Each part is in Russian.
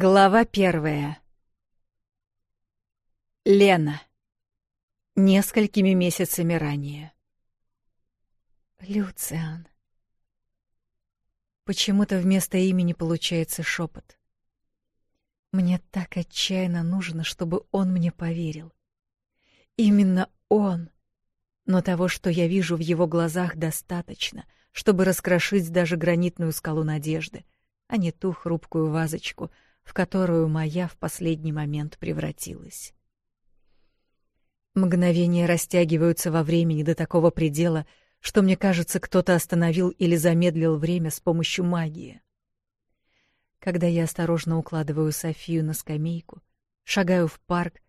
Глава первая. Лена. Несколькими месяцами ранее. Люциан. Почему-то вместо имени получается шепот. Мне так отчаянно нужно, чтобы он мне поверил. Именно он. Но того, что я вижу в его глазах, достаточно, чтобы раскрошить даже гранитную скалу надежды, а не ту хрупкую вазочку — в которую моя в последний момент превратилась. Мгновения растягиваются во времени до такого предела, что мне кажется, кто-то остановил или замедлил время с помощью магии. Когда я осторожно укладываю Софию на скамейку, шагаю в парк,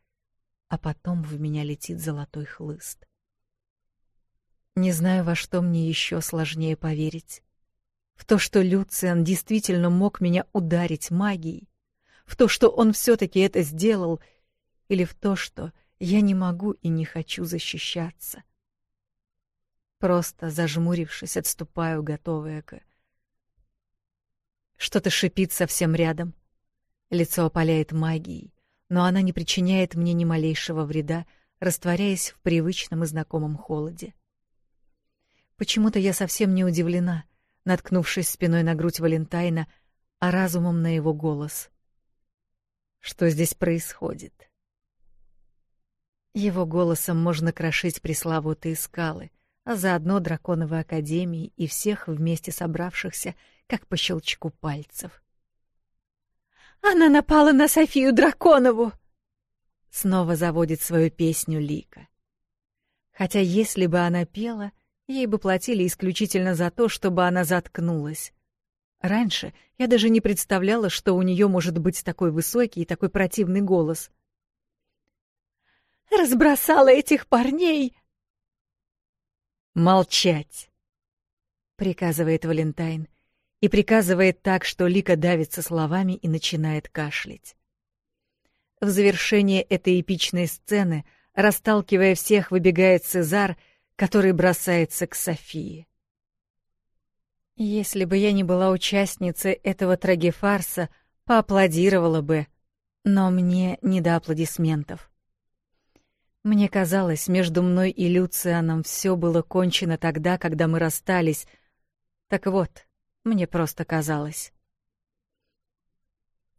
а потом в меня летит золотой хлыст. Не знаю, во что мне еще сложнее поверить. В то, что Люциан действительно мог меня ударить магией, в то, что он все-таки это сделал, или в то, что я не могу и не хочу защищаться. Просто зажмурившись, отступаю, готовая к... Что-то шипит совсем рядом. Лицо опаляет магией, но она не причиняет мне ни малейшего вреда, растворяясь в привычном и знакомом холоде. Почему-то я совсем не удивлена, наткнувшись спиной на грудь Валентайна, а разумом на его голос. Что здесь происходит? Его голосом можно крошить пресловутые скалы, а заодно драконовой академии и всех вместе собравшихся, как по щелчку пальцев. Она напала на Софию Драконову. Снова заводит свою песню Лика. Хотя если бы она пела, ей бы платили исключительно за то, чтобы она заткнулась. Раньше я даже не представляла, что у нее может быть такой высокий и такой противный голос. «Разбросала этих парней!» «Молчать!» — приказывает Валентайн. И приказывает так, что Лика давится словами и начинает кашлять. В завершение этой эпичной сцены, расталкивая всех, выбегает Цезар, который бросается к Софии. Если бы я не была участницей этого трагефарса, поаплодировала бы, но мне не до аплодисментов. Мне казалось, между мной и Люцианом все было кончено тогда, когда мы расстались. Так вот, мне просто казалось.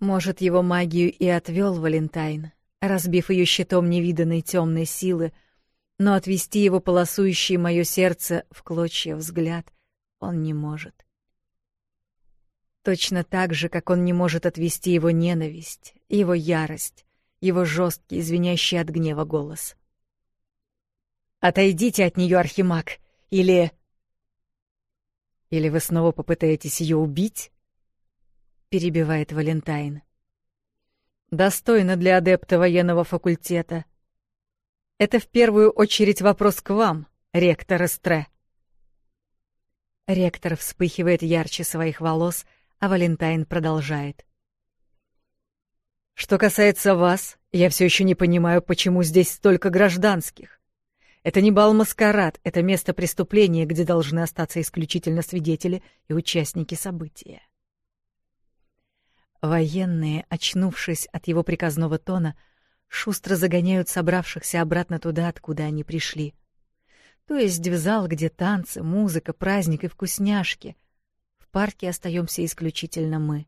Может, его магию и отвел Валентайн, разбив ее щитом невиданной темной силы, но отвести его полосующий мое сердце в клочья взгляд — он не может. Точно так же, как он не может отвести его ненависть, его ярость, его жесткий, извиняющий от гнева голос. «Отойдите от нее, Архимаг, или...» «Или вы снова попытаетесь ее убить?» — перебивает Валентайн. «Достойно для адепта военного факультета. Это в первую очередь вопрос к вам, ректор Эстре». Ректор вспыхивает ярче своих волос, а Валентайн продолжает. Что касается вас, я все еще не понимаю, почему здесь столько гражданских. Это не бал-маскарад, это место преступления, где должны остаться исключительно свидетели и участники события. Военные, очнувшись от его приказного тона, шустро загоняют собравшихся обратно туда, откуда они пришли то есть в зал, где танцы, музыка, праздник и вкусняшки. В парке остаемся исключительно мы.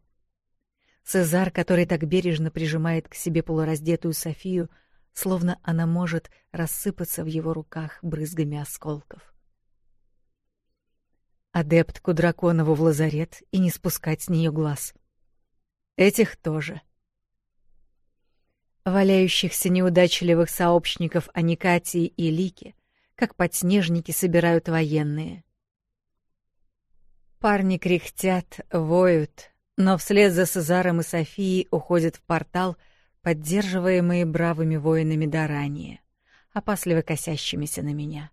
Цезар, который так бережно прижимает к себе полураздетую Софию, словно она может рассыпаться в его руках брызгами осколков. Адептку Драконову в лазарет и не спускать с нее глаз. Этих тоже. Валяющихся неудачливых сообщников Аникатии и Лики — как подснежники собирают военные. Парни кряхтят, воют, но вслед за Сезаром и Софией уходят в портал, поддерживаемые бравыми воинами Дарания, опасливо косящимися на меня.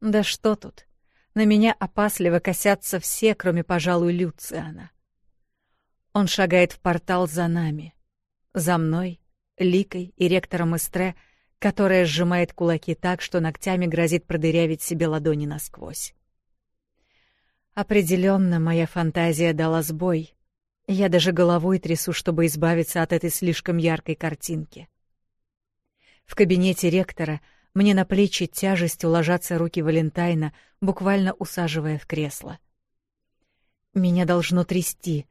Да что тут? На меня опасливо косятся все, кроме, пожалуй, Люциана. Он шагает в портал за нами. За мной, Ликой и ректором Истре — которая сжимает кулаки так, что ногтями грозит продырявить себе ладони насквозь. Определенно, моя фантазия дала сбой. Я даже головой трясу, чтобы избавиться от этой слишком яркой картинки. В кабинете ректора мне на плечи тяжестью ложатся руки Валентайна, буквально усаживая в кресло. Меня должно трясти,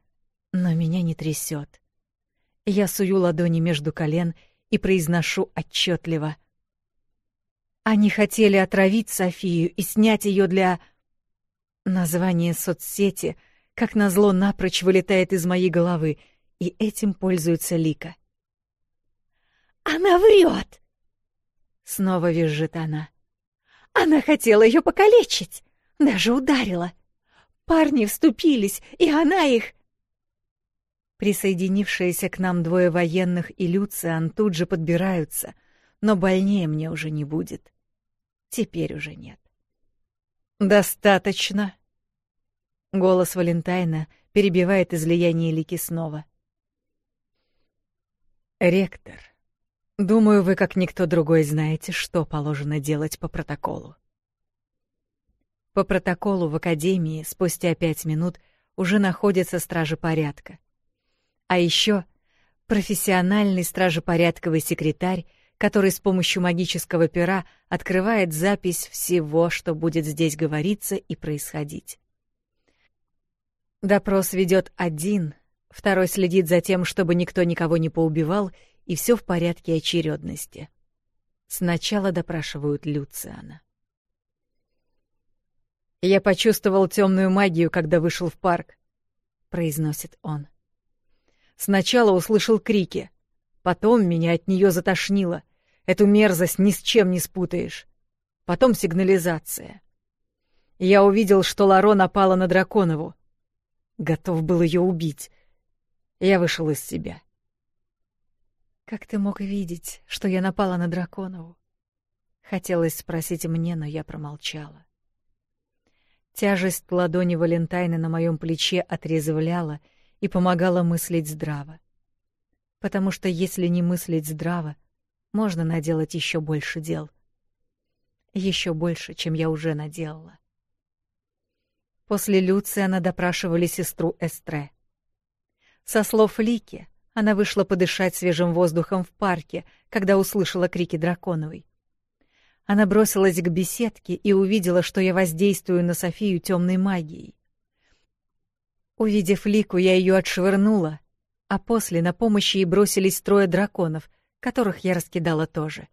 но меня не трясет. Я сую ладони между колен и и произношу отчетливо. Они хотели отравить Софию и снять ее для... Название соцсети, как назло, напрочь вылетает из моей головы, и этим пользуется Лика. «Она врет!» Снова визжит она. «Она хотела ее покалечить! Даже ударила! Парни вступились, и она их...» Присоединившиеся к нам двое военных и Люциан тут же подбираются, но больнее мне уже не будет. Теперь уже нет. «Достаточно!» Голос Валентайна перебивает излияние Лики снова. «Ректор, думаю, вы, как никто другой, знаете, что положено делать по протоколу». По протоколу в Академии спустя пять минут уже находятся стражи порядка. А еще профессиональный стражепорядковый секретарь, который с помощью магического пера открывает запись всего, что будет здесь говориться и происходить. Допрос ведет один, второй следит за тем, чтобы никто никого не поубивал, и все в порядке очередности. Сначала допрашивают Люциана. «Я почувствовал темную магию, когда вышел в парк», — произносит он. Сначала услышал крики. Потом меня от нее затошнило. Эту мерзость ни с чем не спутаешь. Потом сигнализация. Я увидел, что Ларо напала на Драконову. Готов был ее убить. Я вышел из себя. «Как ты мог видеть, что я напала на Драконову?» Хотелось спросить мне, но я промолчала. Тяжесть ладони Валентайна на моем плече отрезвляла — и помогала мыслить здраво. Потому что если не мыслить здраво, можно наделать еще больше дел. Еще больше, чем я уже наделала. После Люции она допрашивали сестру Эстре. Со слов Лики, она вышла подышать свежим воздухом в парке, когда услышала крики драконовой. Она бросилась к беседке и увидела, что я воздействую на Софию темной магией. Увидев Лику, я ее отшвырнула, а после на помощь ей бросились трое драконов, которых я раскидала тоже.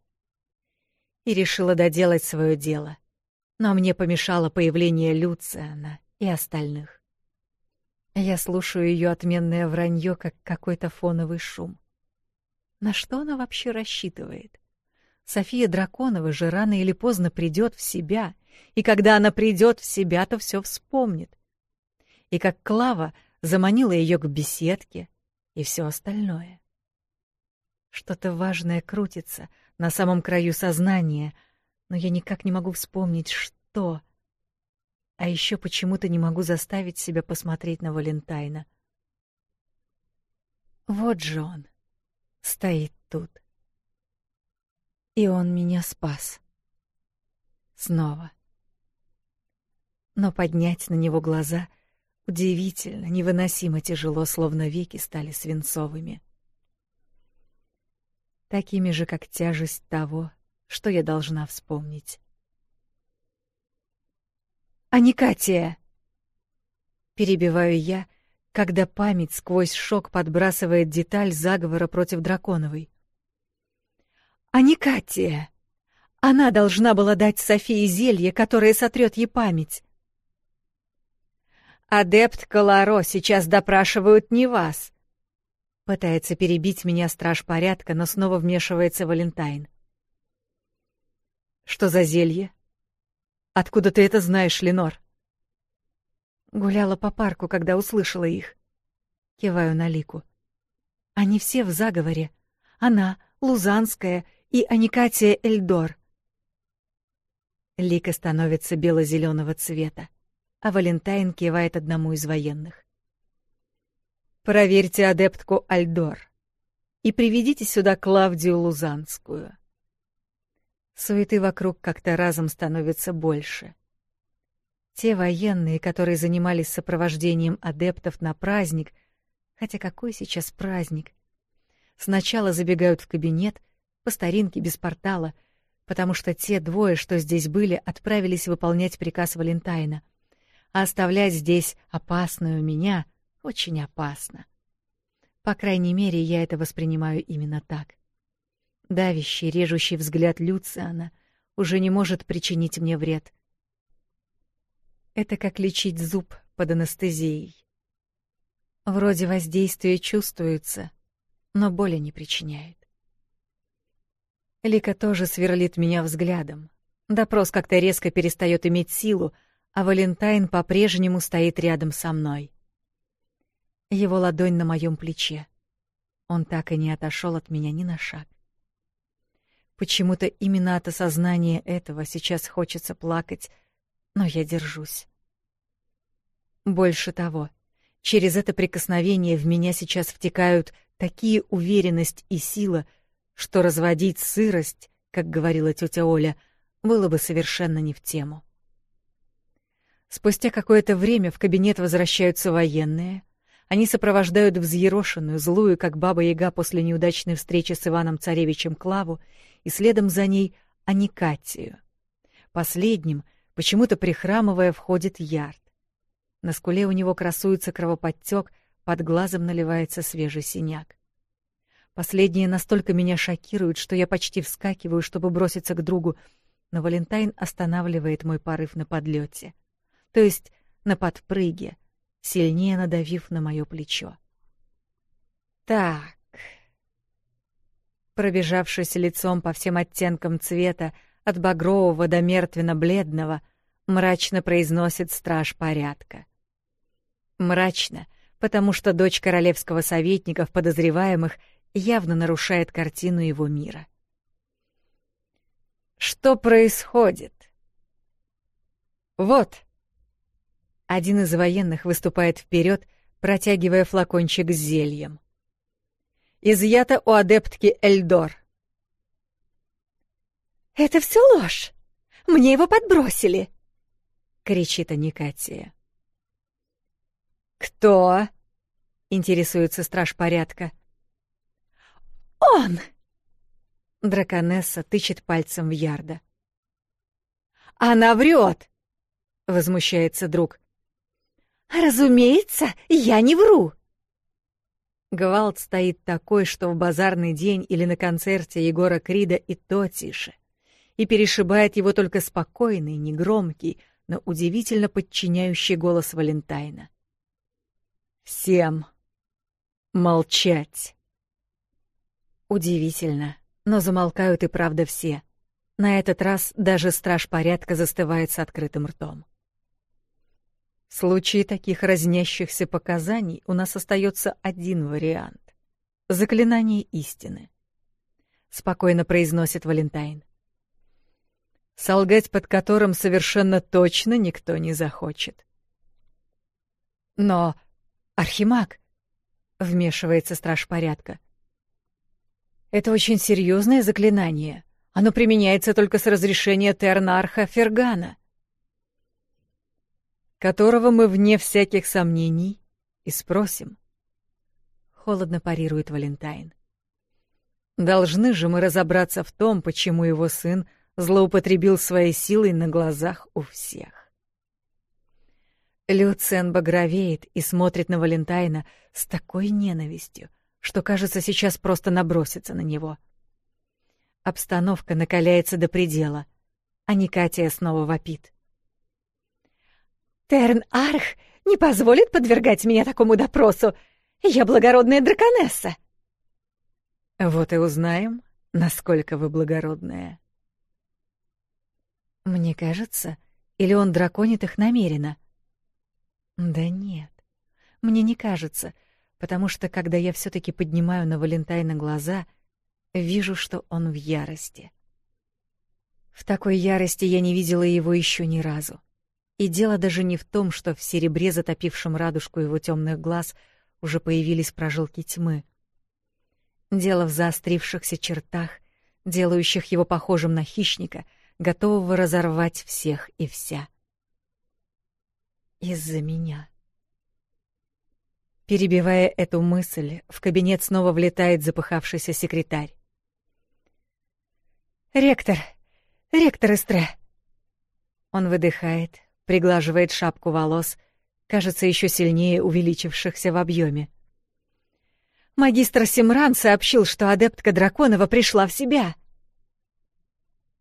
И решила доделать свое дело. Но мне помешало появление Люциана и остальных. Я слушаю ее отменное вранье, как какой-то фоновый шум. На что она вообще рассчитывает? София Драконова же рано или поздно придет в себя, и когда она придет в себя, то все вспомнит и как Клава заманила ее к беседке и все остальное. Что-то важное крутится на самом краю сознания, но я никак не могу вспомнить, что... А еще почему-то не могу заставить себя посмотреть на Валентайна. Вот же он стоит тут. И он меня спас. Снова. Но поднять на него глаза — Удивительно, невыносимо тяжело, словно веки стали свинцовыми. Такими же, как тяжесть того, что я должна вспомнить. «Аникатия!» Перебиваю я, когда память сквозь шок подбрасывает деталь заговора против Драконовой. «Аникатия! Она должна была дать Софии зелье, которое сотрет ей память!» «Адепт Колоро, сейчас допрашивают не вас!» Пытается перебить меня страж порядка, но снова вмешивается Валентайн. «Что за зелье? Откуда ты это знаешь, Ленор?» Гуляла по парку, когда услышала их. Киваю на Лику. Они все в заговоре. Она, Лузанская и Аникатия Эльдор. Лика становится бело-зеленого цвета а Валентайн кивает одному из военных. «Проверьте адептку Альдор и приведите сюда Клавдию Лузанскую». Суеты вокруг как-то разом становится больше. Те военные, которые занимались сопровождением адептов на праздник, хотя какой сейчас праздник, сначала забегают в кабинет, по старинке, без портала, потому что те двое, что здесь были, отправились выполнять приказ Валентайна а оставлять здесь опасную меня очень опасно. По крайней мере, я это воспринимаю именно так. Давящий, режущий взгляд Люциана уже не может причинить мне вред. Это как лечить зуб под анестезией. Вроде воздействие чувствуется, но боли не причиняет. Лика тоже сверлит меня взглядом. Допрос как-то резко перестает иметь силу, а Валентайн по-прежнему стоит рядом со мной. Его ладонь на моем плече. Он так и не отошел от меня ни на шаг. Почему-то именно от осознания этого сейчас хочется плакать, но я держусь. Больше того, через это прикосновение в меня сейчас втекают такие уверенность и сила, что разводить сырость, как говорила тетя Оля, было бы совершенно не в тему. Спустя какое-то время в кабинет возвращаются военные. Они сопровождают взъерошенную, злую, как баба-яга после неудачной встречи с Иваном-царевичем Клаву, и следом за ней — Аникатию. Последним, почему-то прихрамывая, входит Ярд. На скуле у него красуется кровоподтек, под глазом наливается свежий синяк. Последнее настолько меня шокирует, что я почти вскакиваю, чтобы броситься к другу, но Валентайн останавливает мой порыв на подлете то есть на подпрыге, сильнее надавив на мое плечо. «Так...» Пробежавшись лицом по всем оттенкам цвета, от багрового до мертвенно-бледного, мрачно произносит страж порядка. Мрачно, потому что дочь королевского советника в подозреваемых явно нарушает картину его мира. «Что происходит?» «Вот», один из военных выступает вперед, протягивая флакончик с зельем. «Изъято у адептки Эльдор». «Это все ложь! Мне его подбросили!» — кричит Аникатия. «Кто?» — интересуется страж порядка. «Он!» Драконесса тычет пальцем в Ярда. «Она врет!» — возмущается друг. «Разумеется, я не вру!» Гвалт стоит такой, что в базарный день или на концерте Егора Крида и то тише. И перешибает его только спокойный, негромкий, но удивительно подчиняющий голос Валентайна. «Всем молчать!» Удивительно, но замолкают и правда все. На этот раз даже страж порядка застывает с открытым ртом. В случае таких разнящихся показаний у нас остается один вариант — заклинание истины. Спокойно произносит Валентайн. Солгать под которым совершенно точно никто не захочет. Но, Архимаг, — вмешивается страж порядка, — это очень серьезное заклинание. Оно применяется только с разрешения Тернарха Фергана которого мы, вне всяких сомнений, и спросим. Холодно парирует Валентайн. Должны же мы разобраться в том, почему его сын злоупотребил своей силой на глазах у всех. Люцен багровеет и смотрит на Валентайна с такой ненавистью, что, кажется, сейчас просто набросится на него. Обстановка накаляется до предела, а Никатия снова вопит. Терн-Арх не позволит подвергать меня такому допросу. Я благородная драконесса. Вот и узнаем, насколько вы благородная. Мне кажется, или он драконит их намеренно? Да нет, мне не кажется, потому что, когда я все таки поднимаю на Валентайна глаза, вижу, что он в ярости. В такой ярости я не видела его еще ни разу. И дело даже не в том, что в серебре, затопившем радужку его темных глаз, уже появились прожилки тьмы. Дело в заострившихся чертах, делающих его похожим на хищника, готового разорвать всех и вся. Из-за меня. Перебивая эту мысль, в кабинет снова влетает запыхавшийся секретарь. «Ректор! Ректор Эстре!» Он выдыхает, приглаживает шапку волос, кажется, еще сильнее увеличившихся в объеме. Магистр Симран сообщил, что адептка Драконова пришла в себя.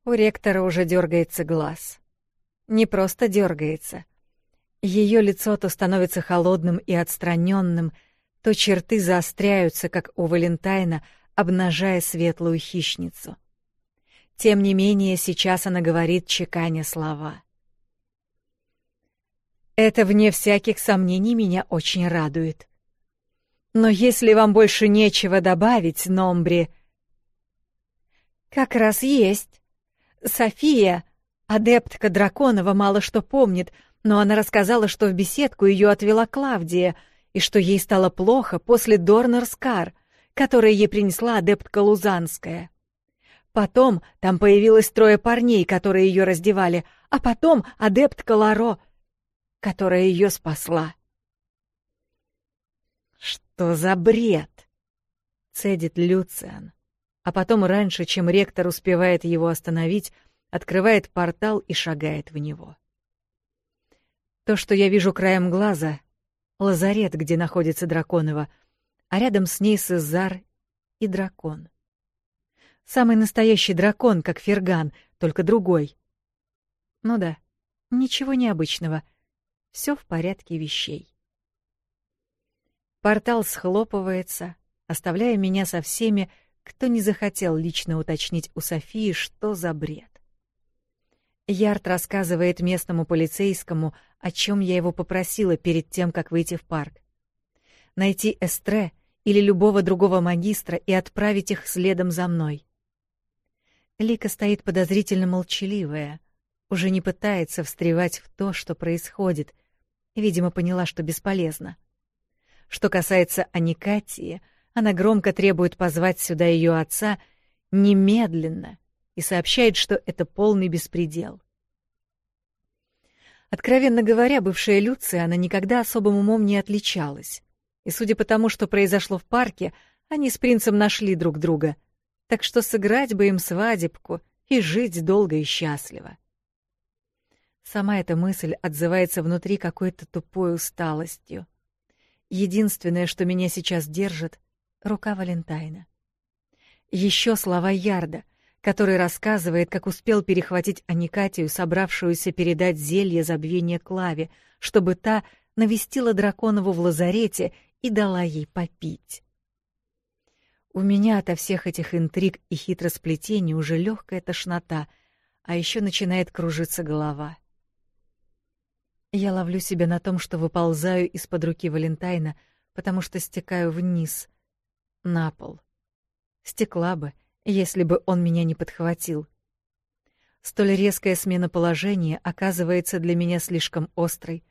У ректора уже дергается глаз. Не просто дергается. Ее лицо то становится холодным и отстраненным, то черты заостряются, как у Валентайна, обнажая светлую хищницу. Тем не менее, сейчас она говорит чеканя слова. Это, вне всяких сомнений, меня очень радует. Но если вам больше нечего добавить, Номбри... Как раз есть. София, адептка Драконова, мало что помнит, но она рассказала, что в беседку ее отвела Клавдия, и что ей стало плохо после Дорнерскар, который ей принесла адептка Лузанская. Потом там появилось трое парней, которые ее раздевали, а потом адептка Ларо — которая ее спасла. «Что за бред?» — цедит Люциан. А потом, раньше, чем ректор успевает его остановить, открывает портал и шагает в него. То, что я вижу краем глаза — лазарет, где находится Драконова, а рядом с ней Сезар и дракон. Самый настоящий дракон, как Ферган, только другой. Ну да, ничего необычного все в порядке вещей. Портал схлопывается, оставляя меня со всеми, кто не захотел лично уточнить у Софии, что за бред. Ярд рассказывает местному полицейскому, о чем я его попросила перед тем, как выйти в парк. Найти Эстре или любого другого магистра и отправить их следом за мной. Лика стоит подозрительно молчаливая, уже не пытается встревать в то, что происходит, Видимо, поняла, что бесполезно. Что касается Аникатии, она громко требует позвать сюда ее отца немедленно и сообщает, что это полный беспредел. Откровенно говоря, бывшая Люция, она никогда особым умом не отличалась. И судя по тому, что произошло в парке, они с принцем нашли друг друга. Так что сыграть бы им свадебку и жить долго и счастливо. Сама эта мысль отзывается внутри какой-то тупой усталостью. Единственное, что меня сейчас держит — рука Валентайна. Еще слова Ярда, который рассказывает, как успел перехватить Аникатию, собравшуюся передать зелье забвения Клаве, чтобы та навестила Драконову в лазарете и дала ей попить. У меня ото всех этих интриг и хитросплетений уже легкая тошнота, а еще начинает кружиться голова — я ловлю себя на том, что выползаю из-под руки Валентайна, потому что стекаю вниз, на пол. Стекла бы, если бы он меня не подхватил. Столь резкая смена положения оказывается для меня слишком острой,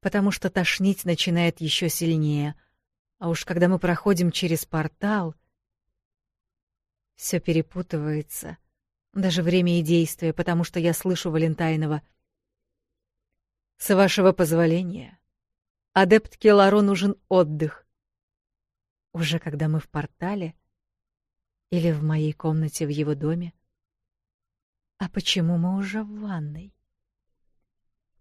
потому что тошнить начинает еще сильнее. А уж когда мы проходим через портал, все перепутывается. Даже время и действие, потому что я слышу Валентайнова — с вашего позволения. Адепт Келаро нужен отдых. Уже когда мы в портале или в моей комнате в его доме? А почему мы уже в ванной?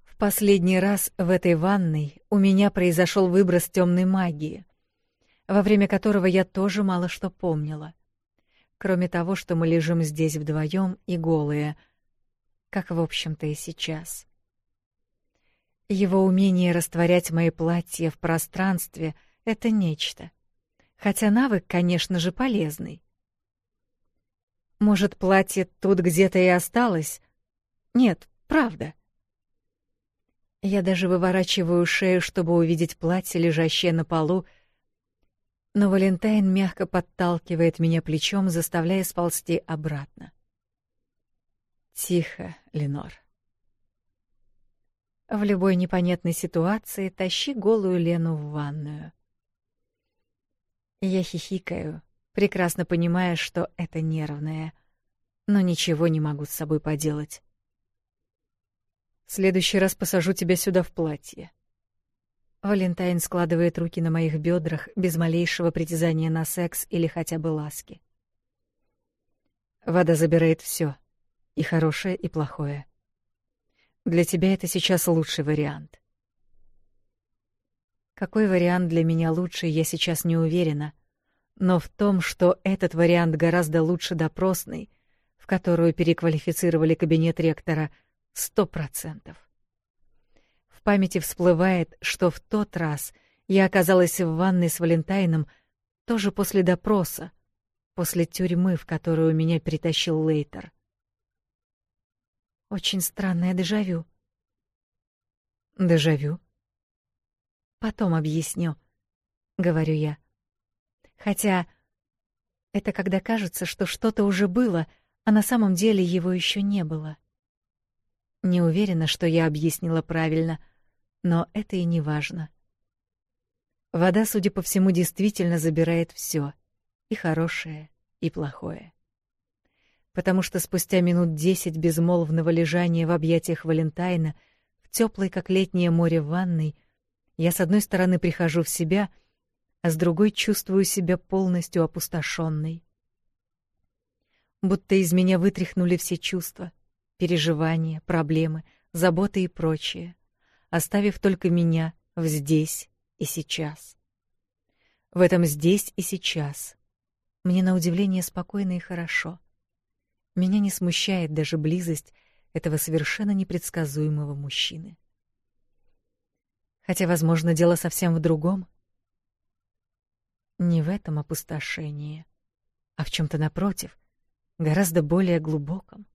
В последний раз в этой ванной у меня произошел выброс темной магии, во время которого я тоже мало что помнила. Кроме того, что мы лежим здесь вдвоем и голые, как, в общем-то, и сейчас. — его умение растворять мои платья в пространстве — это нечто. Хотя навык, конечно же, полезный. Может, платье тут где-то и осталось? Нет, правда. Я даже выворачиваю шею, чтобы увидеть платье, лежащее на полу, но Валентайн мягко подталкивает меня плечом, заставляя сползти обратно. Тихо, Ленор. В любой непонятной ситуации тащи голую Лену в ванную. Я хихикаю, прекрасно понимая, что это нервное, но ничего не могу с собой поделать. В следующий раз посажу тебя сюда в платье. Валентайн складывает руки на моих бедрах без малейшего притязания на секс или хотя бы ласки. Вода забирает все, и хорошее, и плохое. Для тебя это сейчас лучший вариант. Какой вариант для меня лучше, я сейчас не уверена, но в том, что этот вариант гораздо лучше допросный, в которую переквалифицировали кабинет ректора, сто процентов. В памяти всплывает, что в тот раз я оказалась в ванной с Валентайном тоже после допроса, после тюрьмы, в которую меня притащил Лейтер. Очень странное дежавю. Дежавю? Потом объясню, говорю я. Хотя это когда кажется, что что-то уже было, а на самом деле его еще не было. Не уверена, что я объяснила правильно, но это и не важно. Вода, судя по всему, действительно забирает все, и хорошее, и плохое потому что спустя минут десять безмолвного лежания в объятиях Валентайна, в теплой, как летнее море, ванной, я с одной стороны прихожу в себя, а с другой чувствую себя полностью опустошенной. Будто из меня вытряхнули все чувства, переживания, проблемы, заботы и прочее, оставив только меня в здесь и сейчас. В этом здесь и сейчас. Мне на удивление спокойно и хорошо — меня не смущает даже близость этого совершенно непредсказуемого мужчины. Хотя, возможно, дело совсем в другом. Не в этом опустошении, а в чем то напротив, гораздо более глубоком.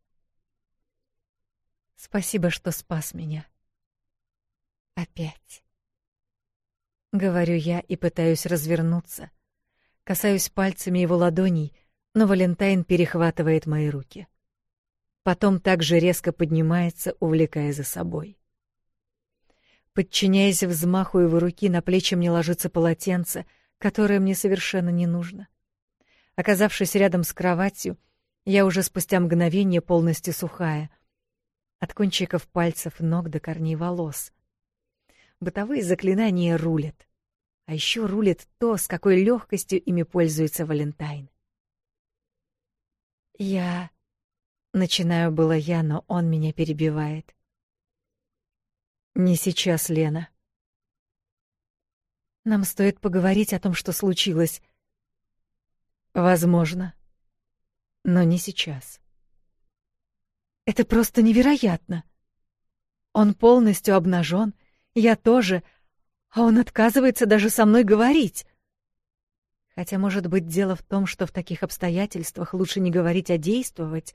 Спасибо, что спас меня. Опять. Говорю я и пытаюсь развернуться. Касаюсь пальцами его ладоней, но Валентайн перехватывает мои руки. Потом также резко поднимается, увлекая за собой. Подчиняясь взмаху его руки, на плечи мне ложится полотенце, которое мне совершенно не нужно. Оказавшись рядом с кроватью, я уже спустя мгновение полностью сухая, от кончиков пальцев ног до корней волос. Бытовые заклинания рулят. А еще рулит то, с какой легкостью ими пользуется Валентайн. Я... Начинаю было я, но он меня перебивает. Не сейчас, Лена. Нам стоит поговорить о том, что случилось. Возможно. Но не сейчас. Это просто невероятно. Он полностью обнажен, я тоже, а он отказывается даже со мной говорить. Хотя, может быть, дело в том, что в таких обстоятельствах лучше не говорить, а действовать.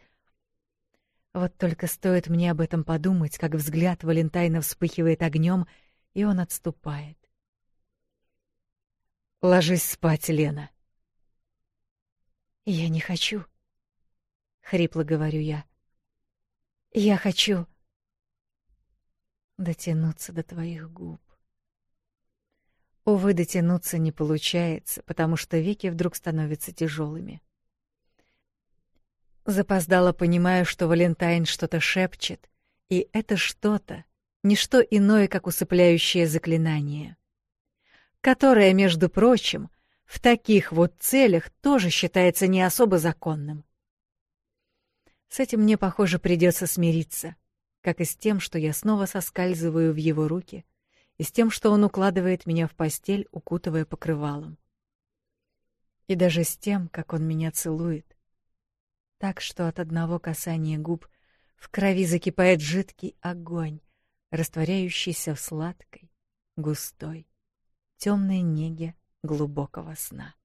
Вот только стоит мне об этом подумать, как взгляд Валентайна вспыхивает огнем, и он отступает. Ложись спать, Лена. Я не хочу, хрипло говорю я. Я хочу дотянуться до твоих губ. Увы, дотянуться не получается, потому что веки вдруг становятся тяжелыми. Запоздала, понимаю, что Валентайн что-то шепчет, и это что-то — не что иное, как усыпляющее заклинание, которое, между прочим, в таких вот целях тоже считается не особо законным. С этим мне, похоже, придется смириться, как и с тем, что я снова соскальзываю в его руки, и с тем, что он укладывает меня в постель, укутывая покрывалом. И даже с тем, как он меня целует. Так что от одного касания губ в крови закипает жидкий огонь, растворяющийся в сладкой, густой, темной неге глубокого сна.